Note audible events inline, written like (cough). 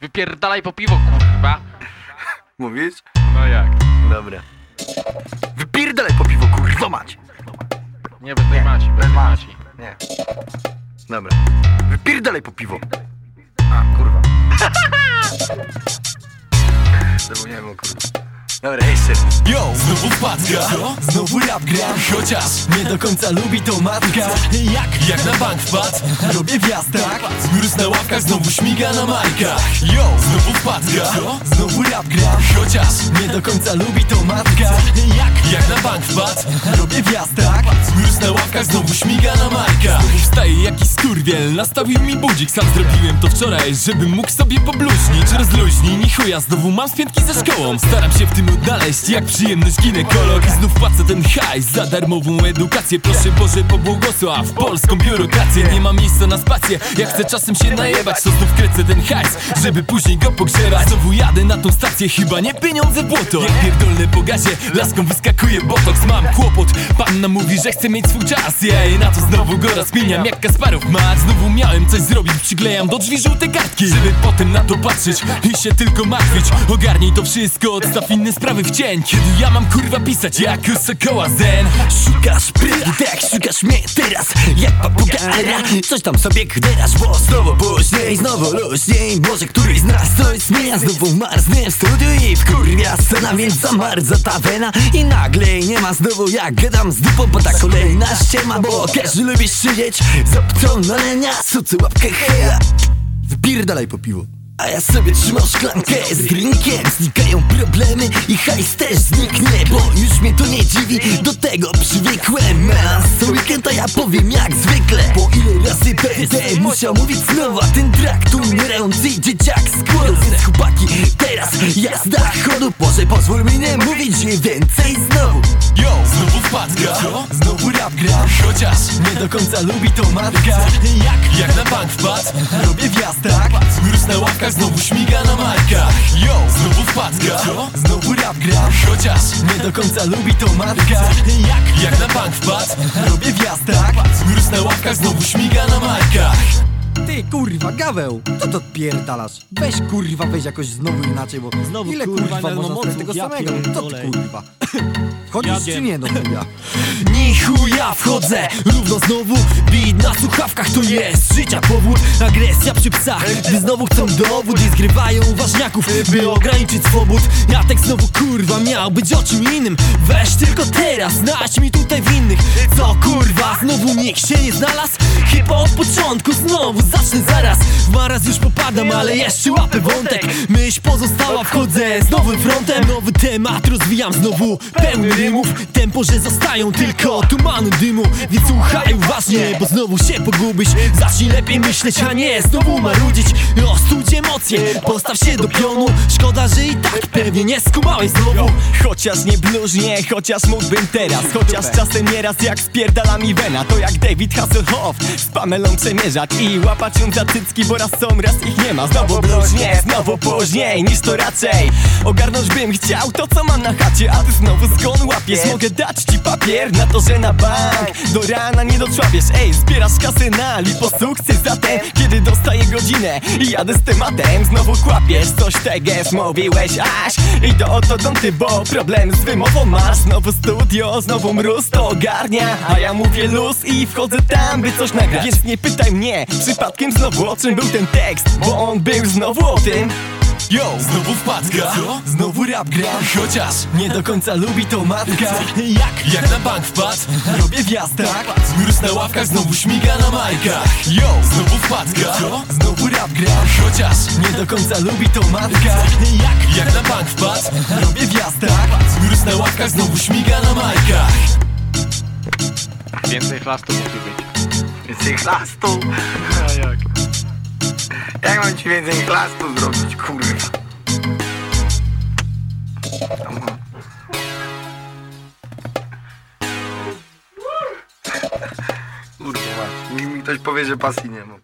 Wypierdalaj po piwo, kurwa. Mówisz? No jak? Dobra. Wypierdalaj po piwo, kurwa mać! Nie, bez tej maci, bez tej maci. Nie. Dobra. Wypierdalaj po piwo! A, kurwa. (laughs) Zapomniałem o kurwa. Jeszcze. Yo, znowu wpadka Co? Znowu rap gram Chociaż nie do końca lubi to matka Jak? Jak na bank wpadł Robię wjazd, tak? Mróz na ławkach znowu śmiga na majkach Yo, znowu wpadka Co? Znowu rap gram Chociaż nie do końca lubi to matka Jak? Jak na bank wpadł Robię wjazd, tak? Mróz na ławkach znowu śmiga na majkach Wstaje jakiś skurwiel Nastawił mi budzik Sam zrobiłem to wczoraj Żebym mógł sobie pobluźnić Rozluźnij, ni chuja Znowu mam spiętki ze szkołą Staram się w tym odnaleźć Jak przyjemność ginekolog. I znów płacę ten hajs Za darmową edukację. Proszę Boże pobłogosław polską biurokrację. Nie ma miejsca na spację. Jak chcę czasem się najebać To znów krecę ten hajs Żeby później go pogrzebać. Znowu jadę na tą stację Chyba nie pieniądze błoto. Jak pierdolne po gazie Laską wyskakuje botoks Mam. Kłopot Panna mówi, że chce mieć swój czas. Jej, na to znowu go rozkminiam Jak Kasparow ma. Znowu miałem coś zrobić Przyklejam do drzwi żółte kartki Żeby potem na to patrzeć I się tylko martwić. Ogarnij to wszystko Odstaw inne sprawy w cień Kiedy ja mam kurwa pisać Jak sokoła zen. Szukasz prawdy, tak szukasz mnie teraz Jak papugara, coś tam sobie gderasz Bo znowu później, znowu luźniej. Może któryś z nas coś zmienia Znowu marznę w studiu i wkurwia scena Więc zamarza ta wena. I nagle nie ma znowu jak gadam z dupą Bo ta kolejna ściema Bo każdy lubi siedzieć z opcją na lenia Sucy łapkę heja. Wypierdalaj po piwo a ja sobie trzymam szklankę z drinkiem Znikają problemy i hajs też zniknie Bo już mnie to nie dziwi, do tego przywykłem A co weekend a ja powiem jak zwykle Po ile razy będę musiał mówić znowu ten trak tu umierający dzieciak z głodu Więc chłopaki, teraz jazda chodu Boże pozwól mi nie mówić więcej znowu Yo, znowu wpadka Co? Znowu rap gram Chociaż nie do końca lubi to matka Jak? Jak na bank wpadł? Znowu śmiga na majkach Yo, znowu wpadka Co? Znowu rap gram Chociaż nie do końca lubi to matka Jak? Jak na bank wpadł Robię wjazd, tak? Mróz na ławkach znowu śmiga na majkach Ty kurwa, Gaweł, co to odpierdalasz? Weź kurwa, weź jakoś znowu inaczej, bo Znowu, ile kurwa, kurwa można no tego samego? Co ty kurwa? Chodzisz czy nie do chuja? Ni chuja wchodzę Równo znowu beat na słuchawkach to jest Życia powód, agresja przy psach. Gdy znowu chcą dowód i zgrywają ważniaków By ograniczyć swobód. Ja tak znowu kurwa miał być o czym innym. Weź tylko teraz, znajdź mi tutaj winnych. Co kurwa, znowu nikt się nie znalazł? Chyba od początku znowu zacznę zaraz. W maraz już popadam, ale jeszcze łapę wątek. Myśl pozostała, wchodzę z nowym frontem. Nowy temat rozwijam znowu, pełny rymów. Tempo, że zostają tylko tumanu dymu. Więc słuchaj uważnie, bo znowu się pogubisz. Zacznij lepiej myśleć, a nie znowu marudzić. Ostudź postaw się do pionu. Szkoda, że i tak pewnie nie skumałeś znowu. Chociaż nie bluźnie, chociaż mógłbym teraz. Chociaż czasem nieraz jak spierdala mi wena To jak David Hasselhoff. Z Pamelą przemierzać I łapać ją za cycki, bo raz są, raz ich nie ma. Znowu bluźnie, znowu później niż to raczej. Ogarnąć bym chciał to co mam na chacie A ty znowu zgon łapiesz. Mogę dać ci papier na to, że na bank. Do rana nie doczłapiesz Ej, zbierasz kasy na lipo sukces Zatem, kiedy dostaję godzinę i jadę z tematem Znowu kłapiesz coś teges mówiłeś aś I do ortodonty, bo problem z wymową masz. Znowu studio, znowu mróz to ogarnia. A ja mówię luz i wchodzę tam, by coś nagrać. Więc nie pytaj mnie, przypadkiem znowu o czym był ten tekst Bo on był znowu o tym Yo, znowu wpadka Co? Znowu rap gram Chociaż nie do końca lubi to matka Jak? Jak na bank wpadł Robię wjazd, tak? Mróz na ławkach znowu śmiga na majkach Yo, znowu wpadka Co? Znowu rap gram Chociaż nie do końca lubi to matka Jak? Jak na bank wpadł Robię wjazd, tak? Mróz na ławkach znowu śmiga na majkach Więcej chlastu musi być. Więcej chlastu. A jak? Jak mam ci więcej chlastu zrobić, kurwa? Kurwa, mi ktoś powie, że pasji nie mam.